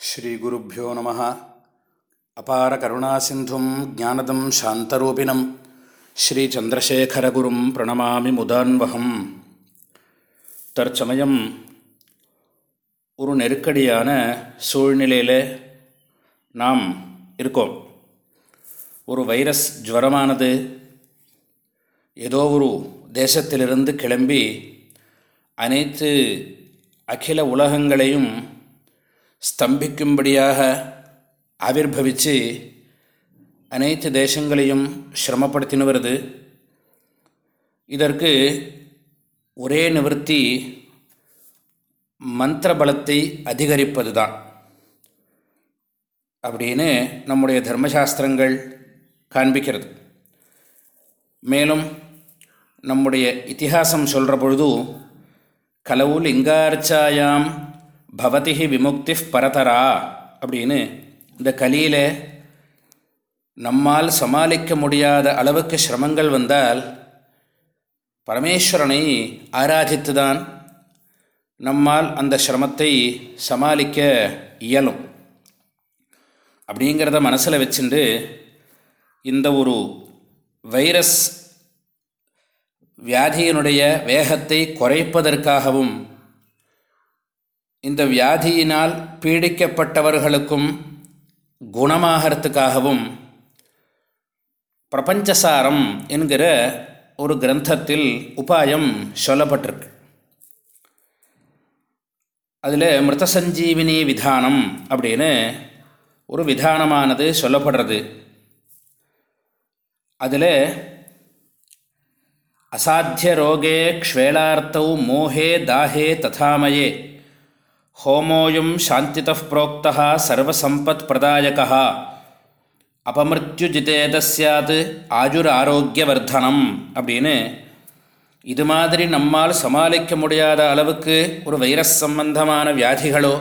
ஸ்ரீகுருப்போ நம. அபார கருணாசிந்தும் ஜானதம் சாந்தரூபிணம். ஸ்ரீச்சந்திரசேகரகுரும் பிரணமாமி முதான்வகம். தற்சமயம் ஒரு நெருக்கடியான சூழ்நிலையில் நாம் இருக்கோம். ஒரு வைரஸ் ஜுவரமானது ஏதோ ஒரு தேசத்திலிருந்து கிளம்பி அனைத்து அகில உலகங்களையும் ஸ்தம்பிக்கும்படியாக ஆவிர்வவித்து அனைத்து தேசங்களையும் சிரமப்படுத்தின்னு வருது இதற்கு ஒரே நிவர்த்தி மந்திர பலத்தை அதிகரிப்பது தான் அப்படின்னு நம்முடைய தர்மசாஸ்திரங்கள் காண்பிக்கிறது. மேலும் நம்முடைய இத்திஹாசம் சொல்கிற பொழுது கலவு லிங்கார்ச்சாயாம் பவதி விமுக்தி பரதரா அப்படின்னு இந்த கலியில் நம்மால் சமாளிக்க முடியாத அளவுக்கு சிரமங்கள் வந்தால் பரமேஸ்வரனை ஆராதித்து தான் நம்மால் அந்த சிரமத்தை சமாளிக்க இயலும். அப்படிங்கிறத மனசில் வச்சுட்டு இந்த ஒரு வைரஸ் வியாதியினுடைய வேகத்தை குறைப்பதற்காகவும் இந்த வியாதியினால் பீடிக்கப்பட்டவர்களுக்கும் குணமாகறதுக்காகவும் பிரபஞ்சசாரம் என்கிற ஒரு கிரந்தத்தில் உபாயம் சொல்லப்பட்டிருக்கு. அதில் மிருதசஞ்சீவினி விதானம் அப்படின்னு ஒரு விதானமானது சொல்லப்படுறது. அதில் அசாத்திய ரோகே க்ஷ்வேளார்த்தௌ மோகே தாஹே ததாமயே ஹோமோயம் சாந்தித புரோக்தா சர்வசம்பத் பிரதாயகா அபமிருத்யுஜிதேத சாத் ஆரோக்கிய ஆரோக்கியவர்தனம் அப்படின்னு இது மாதிரி நம்மால் சமாளிக்க முடியாத அளவுக்கு ஒரு வைரஸ் சம்பந்தமான வியாதிகளோ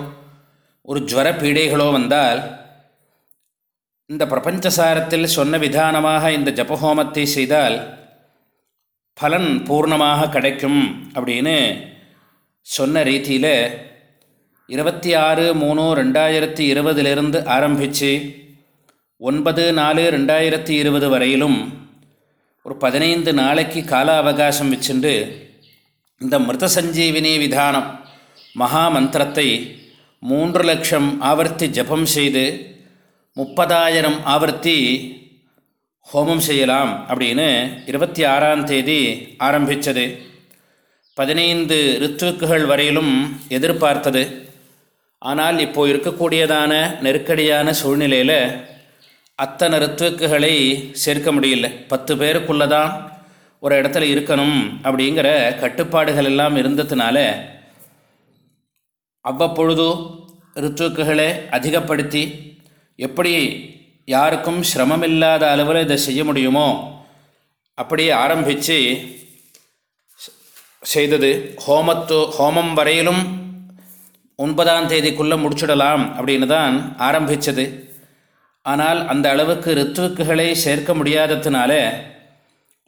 ஒரு ஜுவர பீடைகளோ வந்தால் இந்த பிரபஞ்சசாரத்தில் சொன்ன விதானமாக இந்த ஜபஹோமத்தை செய்தால் பலன் பூர்ணமாக கிடைக்கும் அப்படின்னு சொன்ன ரீதியில் இருபத்தி ஆறு மூணு ரெண்டாயிரத்தி இருபதிலிருந்து ஆரம்பித்து ஒன்பது நாலு ரெண்டாயிரத்தி இருபது வரையிலும் ஒரு பதினைந்து நாளைக்கு கால அவகாசம் வச்சுண்டு இந்த மிருத சஞ்சீவினி விதானம் மகா மந்திரத்தை மூன்று லட்சம் ஆவர்த்தி ஜபம் செய்து முப்பதாயிரம் ஆவர்த்தி ஹோமம் செய்யலாம் அப்படின்னு இருபத்தி ஆறாம் தேதி ஆரம்பித்தது பதினைந்து ரித்துக்குகள் வரையிலும் எதிர்பார்த்தது. ஆனால் இப்போது இருக்கக்கூடியதான நெருக்கடியான சூழ்நிலையில் அத்தனை ரித்துக்குகளை சேர்க்க முடியல. பத்து பேருக்குள்ளே தான் ஒரு இடத்துல இருக்கணும் அப்படிங்கிற கட்டுப்பாடுகள் எல்லாம் இருந்ததுனால அவ்வப்பொழுது ரித்துக்குகளை அதிகப்படுத்தி எப்படி யாருக்கும் சிரமமில்லாத அளவில் இதை செய்ய முடியுமோ அப்படியே ஆரம்பித்து செய்தது ஹோமத்து ஹோமம் வரையிலும் ஒன்பதாம் தேதிக்குள்ளே முடிச்சுடலாம் அப்படின்னு தான் ஆரம்பித்தது ஆனால் அந்த அளவுக்கு ரித்துவுக்குகளை சேர்க்க முடியாததுனால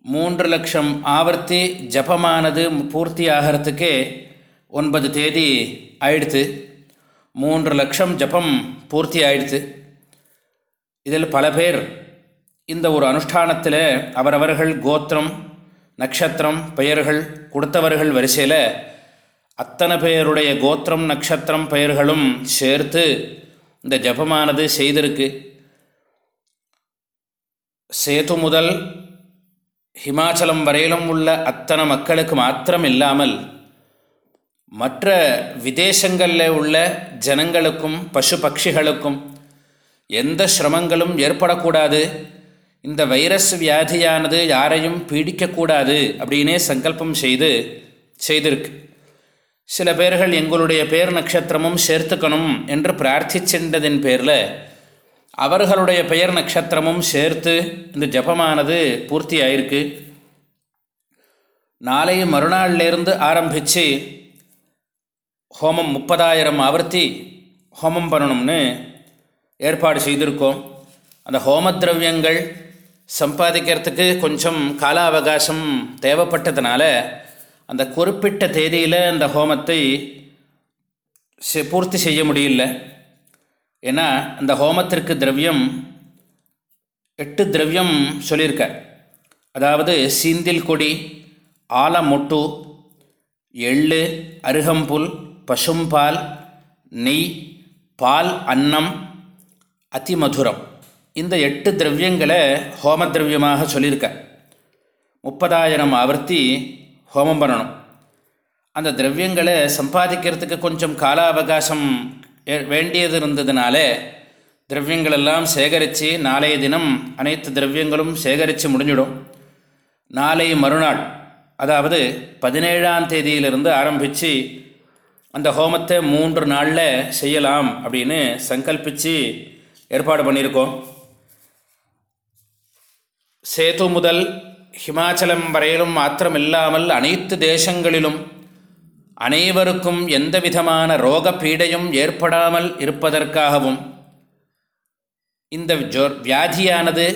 மூன்று லட்சம் ஆவர்த்தி ஜபமானது பூர்த்தி ஆகிறதுக்கே ஒன்பது தேதி ஆயிடுத்து. மூன்று லட்சம் ஜபம் பூர்த்தி ஆயிடுத்து. இதில் பல பேர் இந்த ஒரு அனுஷ்டானத்தில் அவரவர்கள் கோத்திரம் நட்சத்திரம் பெயர்கள் கொடுத்தவர்கள் வரிசையில் அத்தனை பேருடைய கோத்திரம் நட்சத்திரம் பெயர்களும் சேர்த்து இந்த ஜபமானது செய்திருக்கு. சேது முதல் ஹிமாச்சலம் வரையிலும் உள்ள அத்தனை மக்களுக்கு மாத்திரம் இல்லாமல் மற்ற விதேசங்களில் உள்ள ஜனங்களுக்கும் பசு பட்சிகளுக்கும் எந்த சிரமங்களும் ஏற்படக்கூடாது. இந்த வைரஸ் வியாதியானது யாரையும் பீடிக்கக்கூடாது அப்படின்னே சங்கல்பம் செய்து செய்திருக்கு. சில பேர்கள் எங்களுடைய பேர் நட்சத்திரமும் சேர்த்துக்கணும் என்று பிரார்த்திச்சென்றதின் பேரில் அவர்களுடைய பெயர் நட்சத்திரமும் சேர்த்து இந்த ஜபமானது பூர்த்தி ஆயிருக்கு நாளை மறுநாள்லேருந்து ஆரம்பித்து ஹோமம் முப்பதாயிரம் ஆவர்த்தி ஹோமம் பண்ணணும்னு ஏற்பாடு செய்திருக்கோம். அந்த ஹோம திரவியங்கள் சம்பாதிக்கிறதுக்கு கொஞ்சம் கால அவகாசம் தேவைப்பட்டதுனால அந்த குறிப்பிட்ட தேதியில் அந்த ஹோமத்தை செ- பூர்த்தி செய்ய முடியல. ஏன்னா அந்த ஹோமத்திற்கு திரவியம் எட்டு திரவியம் சொல்லியிருக்க அதாவது சீந்தில் கொடி ஆலமொட்டு எள்ளு அருகம்புல் பசும்பால் நெய் பால் அன்னம் அதிமதுரம் இந்த எட்டு திரவியங்களை ஹோம திரவியமாக சொல்லியிருக்க முப்பதாயிரம் ஆவர்த்தி ஹோமம் பண்ணணும். அந்த திரவியங்களை சம்பாதிக்கிறதுக்கு கொஞ்சம் கால அவகாசம் வேண்டியது இருந்ததுனால திரவியங்களெல்லாம் சேகரித்து நாளைய தினம் அனைத்து திரவியங்களும் சேகரித்து முடிஞ்சிடும். நாளை மறுநாள் அதாவது பதினேழாம் தேதியிலிருந்து ஆரம்பித்து அந்த ஹோமத்தை மூன்று நாளில் செய்யலாம் அப்படின்னு சங்கல்பித்து ஏற்பாடு பண்ணியிருக்கோம். சேது முதல் ஹிமாச்சலம் வரையிலும் மாத்திரமில்லாமல் அனைத்து தேசங்களிலும் அனைவருக்கும் எந்த விதமான ரோக பீடையும் ஏற்படாமல் இருப்பதற்காகவும் இந்த ஜோ வியாதியானது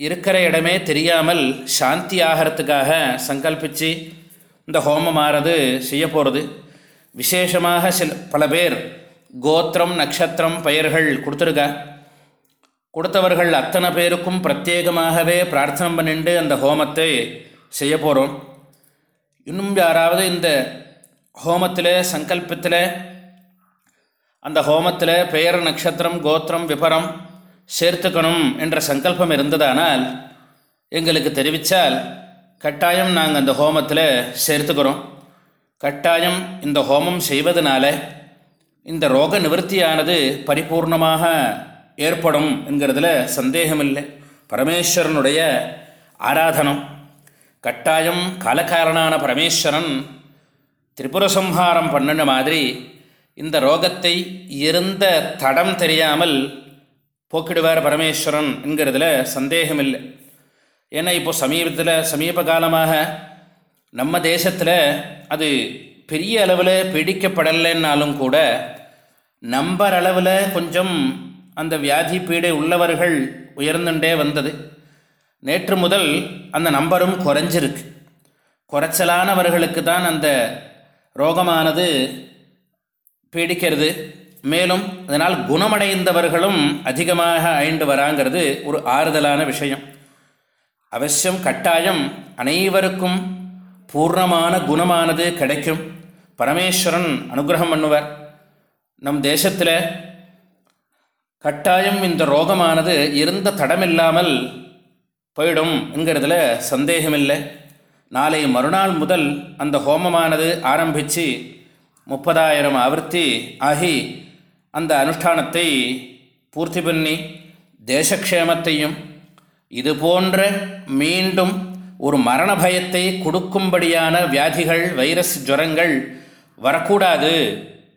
இருக்கிற இடமே தெரியாமல் சாந்தி ஆகிறதுக்காக சங்கல்பித்து இந்த ஹோமமானது செய்ய போகிறது விசேஷமாக சில பல பேர் கோத்திரம் நட்சத்திரம் பெயர்கள் கொடுத்துருக்கா கொடுத்தவர்கள் அத்தனை பேருக்கும் பிரத்யேகமாகவே பிரார்த்தனை பண்ணிட்டு அந்த ஹோமத்தை செய்ய போகிறோம் இன்னும் யாராவது இந்த ஹோமத்தில் சங்கல்பத்தில் அந்த ஹோமத்தில் பெயர் நட்சத்திரம் கோத்திரம் விபரம் சேர்த்துக்கணும் என்ற சங்கல்பம் இருந்ததானால் எங்களுக்கு தெரிவித்தால் கட்டாயம் நாங்கள் அந்த ஹோமத்தில் சேர்த்துக்கிறோம். கட்டாயம் இந்த ஹோமம் செய்வதனால இந்த ரோக நிவர்த்தியானது பரிபூர்ணமாக ஏற்படும் என்கிறதுல சந்தேகமில்லை. பரமேஸ்வரனுடைய ஆராதனம் கட்டாயம் காலக்காரனான பரமேஸ்வரன் திரிபுர சம்ஹாரம் பண்ணின மாதிரி இந்த ரோகத்தை இருந்த தடம் தெரியாமல் போக்கிடுவார் பரமேஸ்வரன் என்கிறதுல சந்தேகமில்லை. ஏன்னா இப்போது சமீபத்தில் சமீப காலமாக நம்ம தேசத்தில் அது பெரிய அளவில் பிடிக்கப்படலைன்னாலும் கூட நம்பர் அளவில் கொஞ்சம் அந்த வியாதி பீடை உள்ளவர்கள் உயர்ந்துட்டே வந்தது. நேற்று முதல் அந்த நம்பரும் குறைஞ்சிருக்கு. குறைச்சலானவர்களுக்கு தான் அந்த ரோகமானது பீடிக்கிறது. மேலும் அதனால் குணமடைந்தவர்களும் அதிகமாக அயண்டு வராங்கிறது ஒரு ஆறுதலான விஷயம். அவசியம் கட்டாயம் அனைவருக்கும் பூர்ணமான குணமானது கிடைக்கும். பரமேஸ்வரன் அனுகிரகம் பண்ணுவார். நம் தேசத்தில் கட்டாயம் இந்த ரோகமானது இருந்த தடமில்லாமல் போயிடும் என்கிறதுல சந்தேகமில்லை. நாளை மறுநாள் முதல் அந்த ஹோமமானது ஆரம்பித்து முப்பதாயிரம் ஆவர்த்தி ஆகி அந்த அனுஷ்டானத்தை பூர்த்தி பண்ணி தேசக்ஷேமத்தையும் இது போன்ற மீண்டும் ஒரு மரண பயத்தை கொடுக்கும்படியான வியாதிகள் வைரஸ் ஜுரங்கள் வரக்கூடாது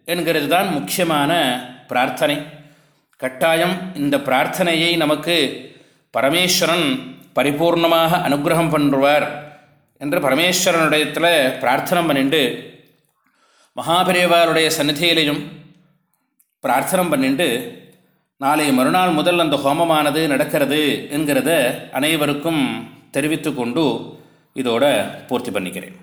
என்கிறது தான் முக்கியமான பிரார்த்தனை. கட்டாயம் இந்த பிரார்த்தனையை நமக்கு பரமேஸ்வரன் பரிபூர்ணமாக அனுகிரகம் பண்ணுவார் என்று பரமேஸ்வரனுடையத்தில் பிரார்த்தனை பண்ணிண்டு மகாபெரியவாருடைய சந்நிதியிலையும் பிரார்த்தனை பண்ணிண்டு நாளை மறுநாள் முதல் அந்த ஹோமமானது நடக்கிறது என்கிறத அனைவருக்கும் தெரிவித்து கொண்டு இதோட பூர்த்தி பண்ணிக்கிறேன்.